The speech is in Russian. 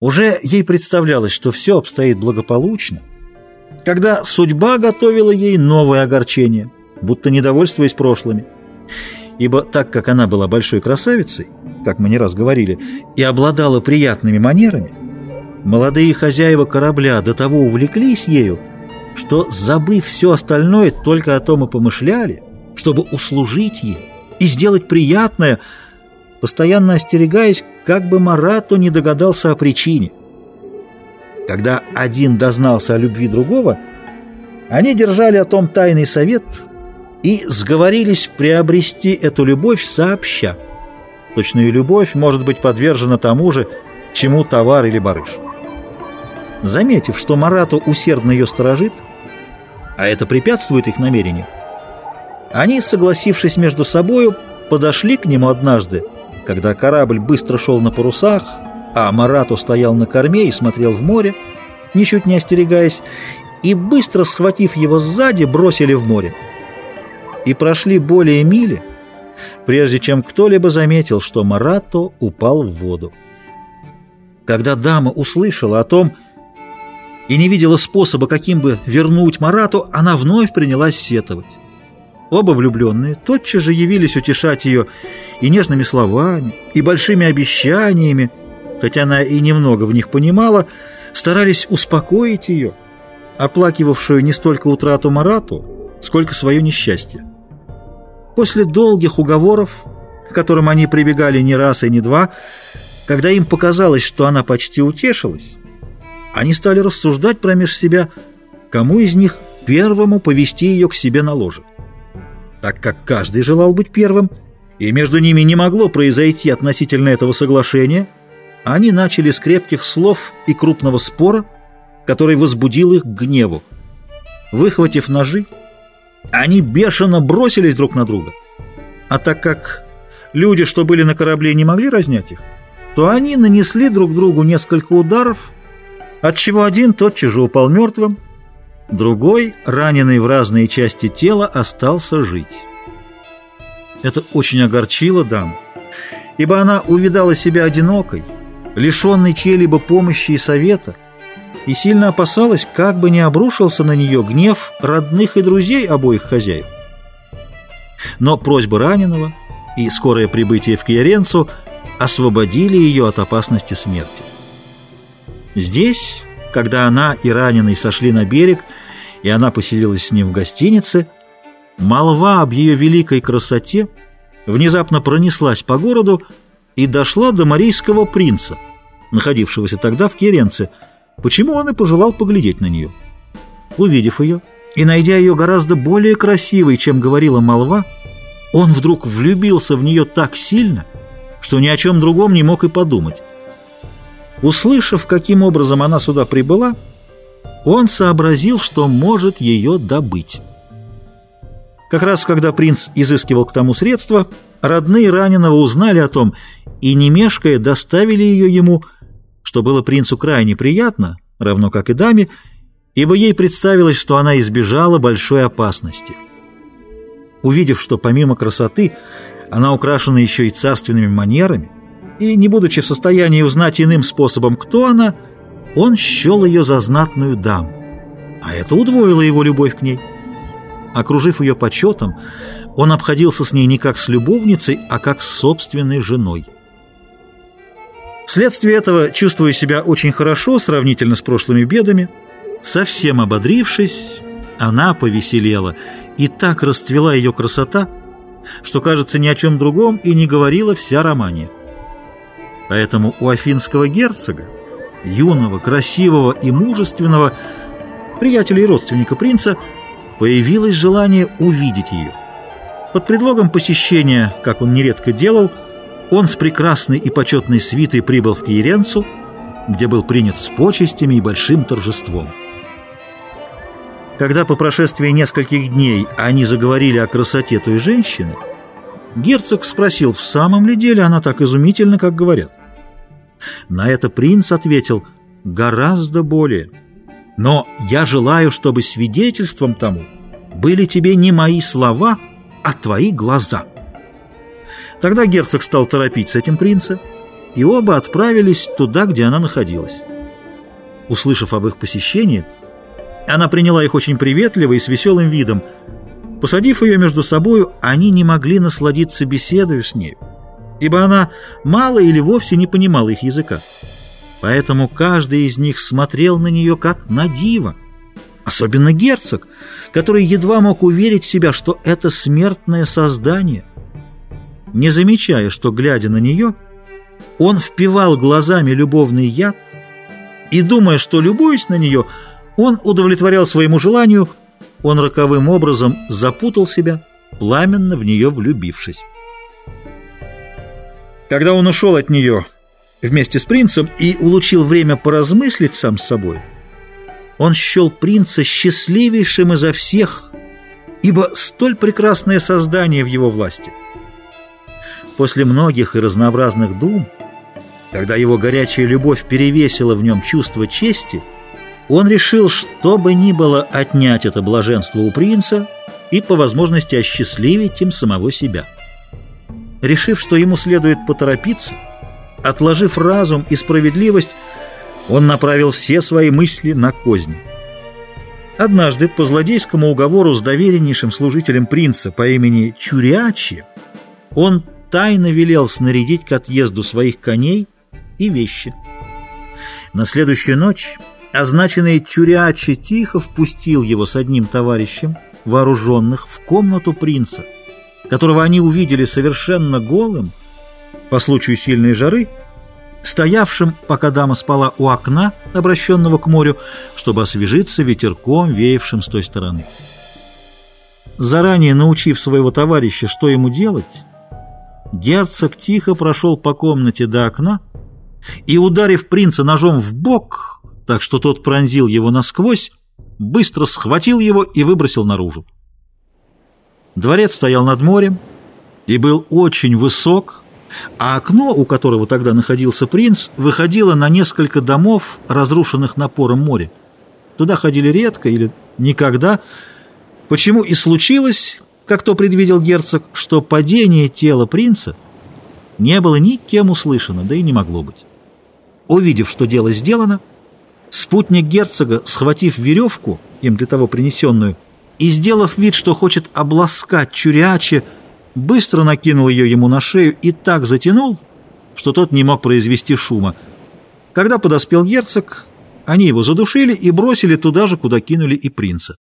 Уже ей представлялось, что все обстоит благополучно, когда судьба готовила ей новое огорчение, будто недовольствуясь прошлыми. Ибо так как она была большой красавицей, как мы не раз говорили, и обладала приятными манерами, молодые хозяева корабля до того увлеклись ею, что, забыв все остальное, только о том и помышляли, чтобы услужить ей и сделать приятное – постоянно остерегаясь, как бы Марату не догадался о причине. Когда один дознался о любви другого, они держали о том тайный совет и сговорились приобрести эту любовь сообща. Точно и любовь может быть подвержена тому же, чему товар или барыш. Заметив, что Марату усердно ее сторожит, а это препятствует их намерению, они, согласившись между собою, подошли к нему однажды когда корабль быстро шел на парусах, а Марату стоял на корме и смотрел в море, ничуть не остерегаясь, и, быстро схватив его сзади, бросили в море. И прошли более мили, прежде чем кто-либо заметил, что Марато упал в воду. Когда дама услышала о том и не видела способа, каким бы вернуть Марату, она вновь принялась сетовать. Оба влюбленные тотчас же явились утешать ее и нежными словами, и большими обещаниями, хотя она и немного в них понимала, старались успокоить ее, оплакивавшую не столько утрату Марату, сколько свое несчастье. После долгих уговоров, к которым они прибегали не раз и не два, когда им показалось, что она почти утешилась, они стали рассуждать промеж себя, кому из них первому повести ее к себе на ложе так как каждый желал быть первым, и между ними не могло произойти относительно этого соглашения, они начали с крепких слов и крупного спора, который возбудил их к гневу. Выхватив ножи, они бешено бросились друг на друга. А так как люди, что были на корабле, не могли разнять их, то они нанесли друг другу несколько ударов, отчего один тотчас же упал мертвым, Другой, раненый в разные части тела, остался жить. Это очень огорчило даму, ибо она увидала себя одинокой, лишенной чьей-либо помощи и совета, и сильно опасалась, как бы не обрушился на нее гнев родных и друзей обоих хозяев. Но просьба раненого и скорое прибытие в Киеренцу освободили ее от опасности смерти. Здесь когда она и раненый сошли на берег, и она поселилась с ним в гостинице, молва об ее великой красоте внезапно пронеслась по городу и дошла до марийского принца, находившегося тогда в Керенце, почему он и пожелал поглядеть на нее. Увидев ее и найдя ее гораздо более красивой, чем говорила молва, он вдруг влюбился в нее так сильно, что ни о чем другом не мог и подумать. Услышав, каким образом она сюда прибыла, он сообразил, что может ее добыть. Как раз когда принц изыскивал к тому средства, родные раненого узнали о том и, не мешкая, доставили ее ему, что было принцу крайне приятно, равно как и даме, ибо ей представилось, что она избежала большой опасности. Увидев, что помимо красоты она украшена еще и царственными манерами, и, не будучи в состоянии узнать иным способом, кто она, он счел ее за знатную даму. А это удвоило его любовь к ней. Окружив ее почетом, он обходился с ней не как с любовницей, а как с собственной женой. Вследствие этого, чувствуя себя очень хорошо сравнительно с прошлыми бедами, совсем ободрившись, она повеселела, и так расцвела ее красота, что, кажется, ни о чем другом и не говорила вся Романия. Поэтому у афинского герцога, юного, красивого и мужественного, приятеля и родственника принца, появилось желание увидеть ее. Под предлогом посещения, как он нередко делал, он с прекрасной и почетной свитой прибыл в Киеренцу, где был принят с почестями и большим торжеством. Когда по прошествии нескольких дней они заговорили о красоте той женщины, герцог спросил, в самом ли деле она так изумительна, как говорят. На это принц ответил «гораздо более». Но я желаю, чтобы свидетельством тому были тебе не мои слова, а твои глаза. Тогда герцог стал торопить с этим принца и оба отправились туда, где она находилась. Услышав об их посещении, она приняла их очень приветливо и с веселым видом. Посадив ее между собою, они не могли насладиться беседой с ней, ибо она мало или вовсе не понимала их языка. Поэтому каждый из них смотрел на нее как на диво. Особенно герцог, который едва мог уверить себя, что это смертное создание. Не замечая, что, глядя на нее, он впивал глазами любовный яд и, думая, что, любуясь на нее, он удовлетворял своему желанию, он роковым образом запутал себя, пламенно в нее влюбившись. Когда он ушел от нее вместе с принцем и улучил время поразмыслить сам с собой, он счел принца счастливейшим изо всех, ибо столь прекрасное создание в его власти. После многих и разнообразных дум, когда его горячая любовь перевесила в нем чувство чести, он решил, что бы ни было отнять это блаженство у принца и по возможности осчастливить им самого себя. Решив, что ему следует поторопиться, отложив разум и справедливость, он направил все свои мысли на козни. Однажды по злодейскому уговору с довереннейшим служителем принца по имени Чурячи он тайно велел снарядить к отъезду своих коней и вещи. На следующую ночь означенный Чурячи тихо впустил его с одним товарищем, вооруженных, в комнату принца, которого они увидели совершенно голым по случаю сильной жары, стоявшим, пока дама спала у окна, обращенного к морю, чтобы освежиться ветерком, веявшим с той стороны. Заранее научив своего товарища, что ему делать, герцог тихо прошел по комнате до окна и, ударив принца ножом в бок, так что тот пронзил его насквозь, быстро схватил его и выбросил наружу. Дворец стоял над морем и был очень высок, а окно, у которого тогда находился принц, выходило на несколько домов, разрушенных напором моря. Туда ходили редко или никогда, почему и случилось, как то предвидел герцог, что падение тела принца не было никем услышано, да и не могло быть. Увидев, что дело сделано, спутник герцога, схватив веревку, им для того принесенную, и сделав вид, что хочет обласкать чуряче, быстро накинул ее ему на шею и так затянул, что тот не мог произвести шума. Когда подоспел герцог, они его задушили и бросили туда же, куда кинули и принца.